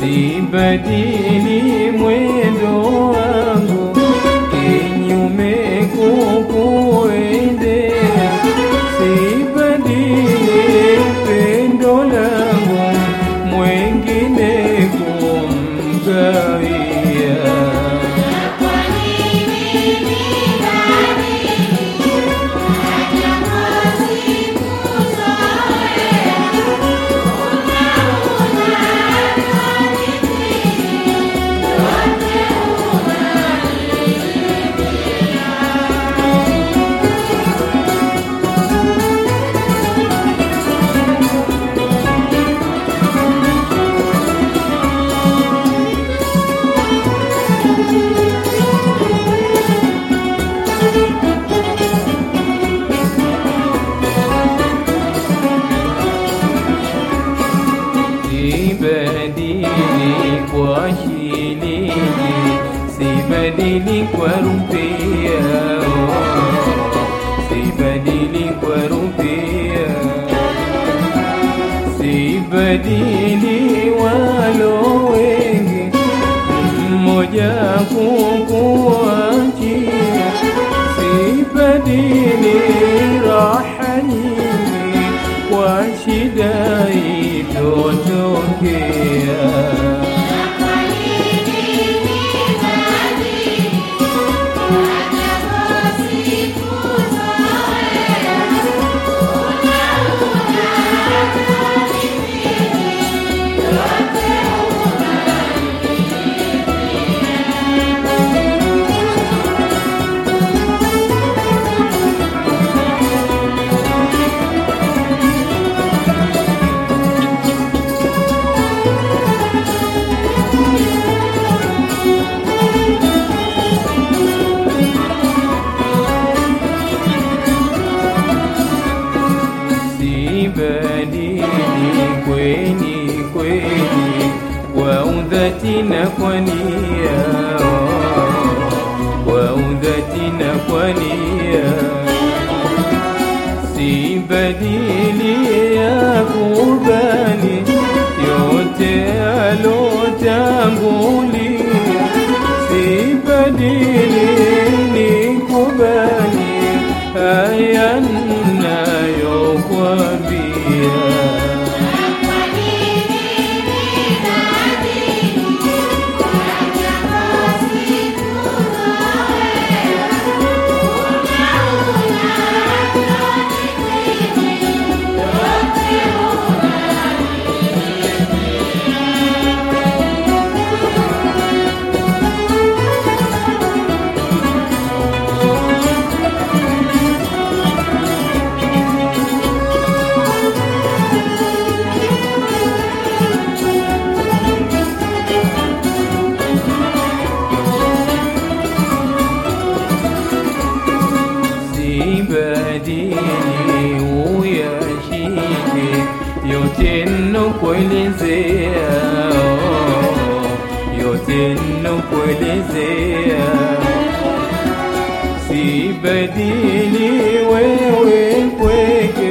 Sibadili mwendo wangu lingua Siba di lingua rumpia Siba di liwa lowenge Moja kukuachia na kwa Sibadili uyashike yote nnokuelezea, oh, yote nnokuelezea. Sibadili wewe kweke,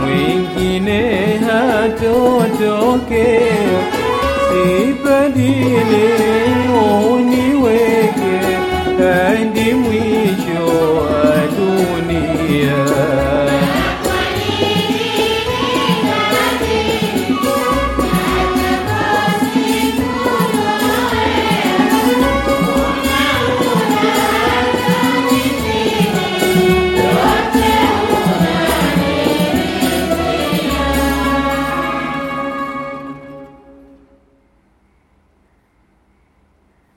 mwingine hatotokea. Sibadili uniweke hadi mwisho